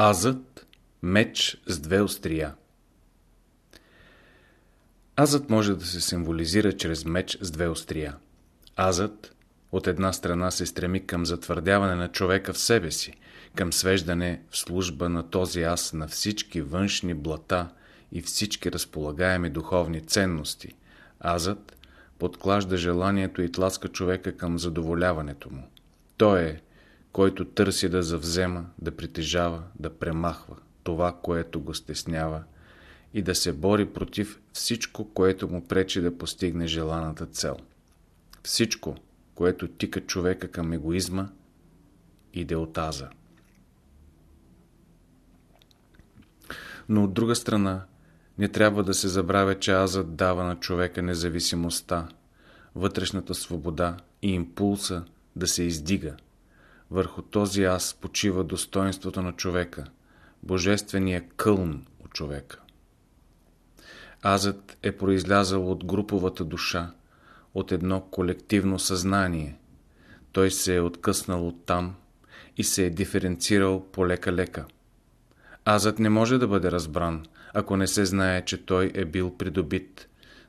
Азът – меч с две острия. Азът може да се символизира чрез меч с две острия. Азът от една страна се стреми към затвърдяване на човека в себе си, към свеждане в служба на този аз на всички външни блата и всички разполагаеми духовни ценности. Азът подклажда желанието и тласка човека към задоволяването му. Той е, който търси да завзема, да притежава, да премахва това, което го стеснява и да се бори против всичко, което му пречи да постигне желаната цел. Всичко, което тика човека към егоизма, иде от аза. Но от друга страна, не трябва да се забравя, че азът дава на човека независимостта, вътрешната свобода и импулса да се издига. Върху този аз почива достоинството на човека, божествения кълн от човека. Азът е произлязал от груповата душа, от едно колективно съзнание. Той се е откъснал от там и се е диференцирал полека-лека. Азът не може да бъде разбран, ако не се знае, че той е бил придобит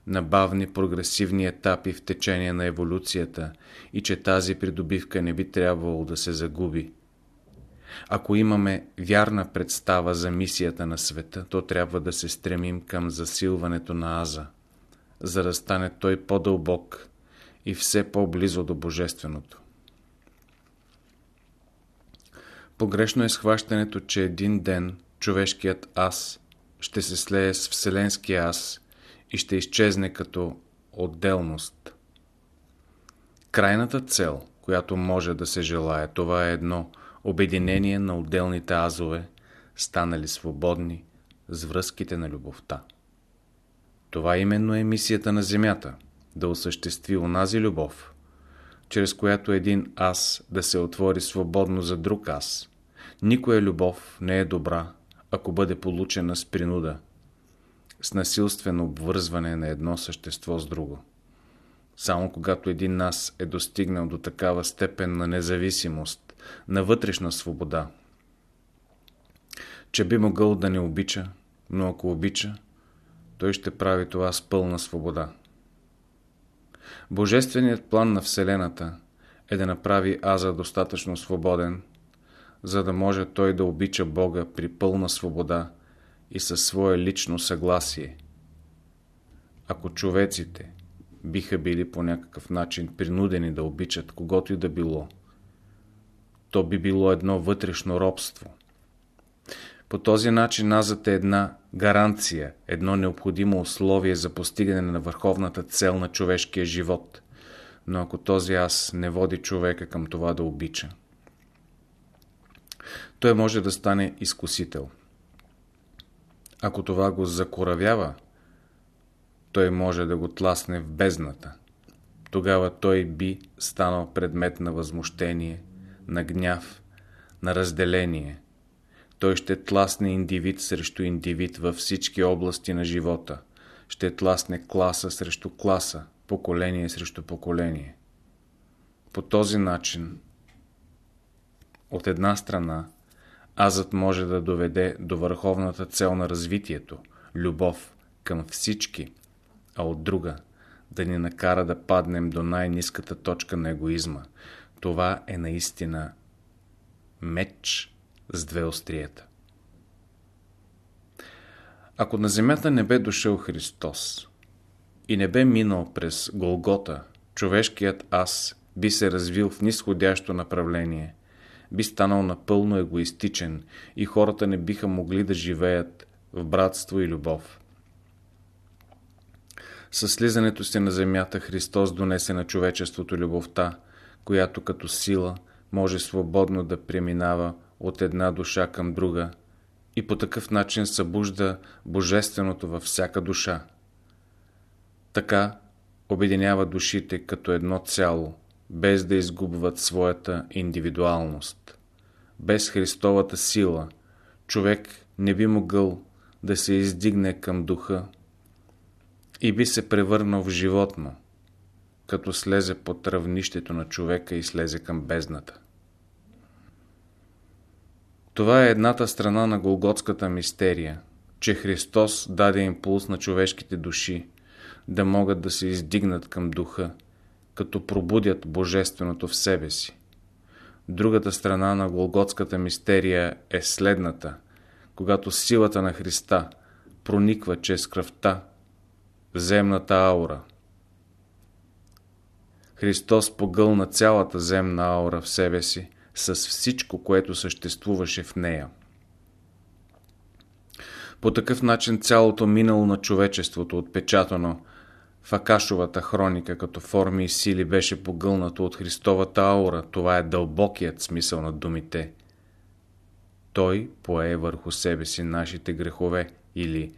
на бавни прогресивни етапи в течение на еволюцията и че тази придобивка не би трябвало да се загуби. Ако имаме вярна представа за мисията на света, то трябва да се стремим към засилването на Аза, за да стане той по-дълбок и все по-близо до Божественото. Погрешно е схващането, че един ден човешкият аз ще се слее с Вселенския аз и ще изчезне като отделност. Крайната цел, която може да се желая, това е едно обединение на отделните азове, станали свободни с връзките на любовта. Това именно е мисията на Земята – да осъществи онази любов, чрез която един аз да се отвори свободно за друг аз. Никоя любов не е добра, ако бъде получена с принуда, с насилствено обвързване на едно същество с друго. Само когато един нас е достигнал до такава степен на независимост, на вътрешна свобода, че би могъл да не обича, но ако обича, той ще прави това с пълна свобода. Божественият план на Вселената е да направи Аза достатъчно свободен, за да може той да обича Бога при пълна свобода и със свое лично съгласие. Ако човеците биха били по някакъв начин принудени да обичат когото и да било, то би било едно вътрешно робство. По този начин азът е една гаранция, едно необходимо условие за постигане на върховната цел на човешкия живот. Но ако този аз не води човека към това да обича, той може да стане изкусител. Ако това го закоравява, той може да го тласне в бездната. Тогава той би станал предмет на възмущение, на гняв, на разделение. Той ще тласне индивид срещу индивид във всички области на живота. Ще тласне класа срещу класа, поколение срещу поколение. По този начин, от една страна, азът може да доведе до върховната цел на развитието – любов към всички, а от друга – да ни накара да паднем до най-низката точка на егоизма. Това е наистина меч с две острията. Ако на земята не бе дошъл Христос и не бе минал през Голгота, човешкият аз би се развил в нисходящо направление – би станал напълно егоистичен и хората не биха могли да живеят в братство и любов. Със слизането си на земята Христос донесе на човечеството любовта, която като сила може свободно да преминава от една душа към друга и по такъв начин събужда Божественото във всяка душа. Така обединява душите като едно цяло, без да изгубват своята индивидуалност. Без Христовата сила човек не би могъл да се издигне към духа и би се превърнал в животно, като слезе под равнището на човека и слезе към бездната. Това е едната страна на Голготската мистерия, че Христос даде импулс на човешките души да могат да се издигнат към духа, като пробудят Божественото в себе си. Другата страна на Голготската мистерия е следната, когато силата на Христа прониква чрез кръвта земната аура. Христос погълна цялата земна аура в себе си с всичко, което съществуваше в нея. По такъв начин цялото минало на човечеството, отпечатано в Акашовата хроника като форми и сили, беше погълнато от Христовата аура. Това е дълбокият смисъл на думите. Той пое върху себе си нашите грехове или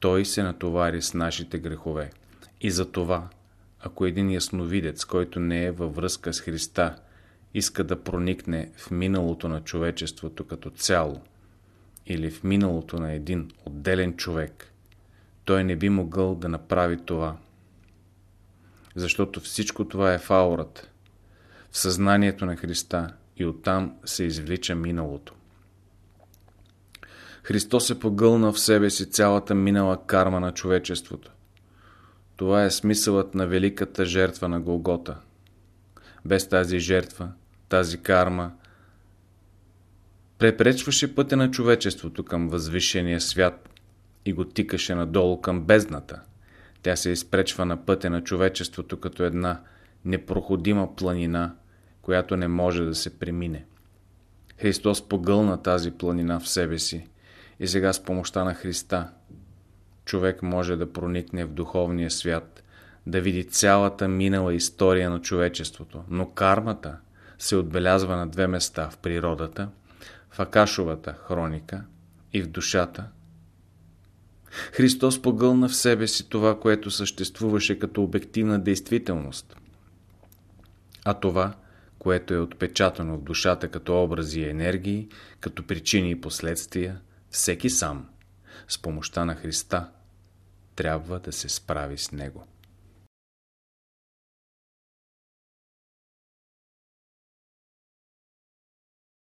Той се натовари с нашите грехове. И за това, ако един ясновидец, който не е във връзка с Христа, иска да проникне в миналото на човечеството като цяло, или в миналото на един отделен човек, той не би могъл да направи това. Защото всичко това е в аурата, в съзнанието на Христа и оттам се извлича миналото. Христос е погълнал в себе си цялата минала карма на човечеството. Това е смисълът на великата жертва на Голгота. Без тази жертва, тази карма, препречваше пътя на човечеството към възвишения свят и го тикаше надолу към бездната. Тя се изпречва на пътя на човечеството като една непроходима планина, която не може да се премине. Христос погълна тази планина в себе си и сега с помощта на Христа човек може да проникне в духовния свят, да види цялата минала история на човечеството, но кармата се отбелязва на две места в природата – в Акашовата хроника и в душата. Христос погълна в себе си това, което съществуваше като обективна действителност. А това, което е отпечатано в душата като образи и енергии, като причини и последствия, всеки сам, с помощта на Христа, трябва да се справи с него.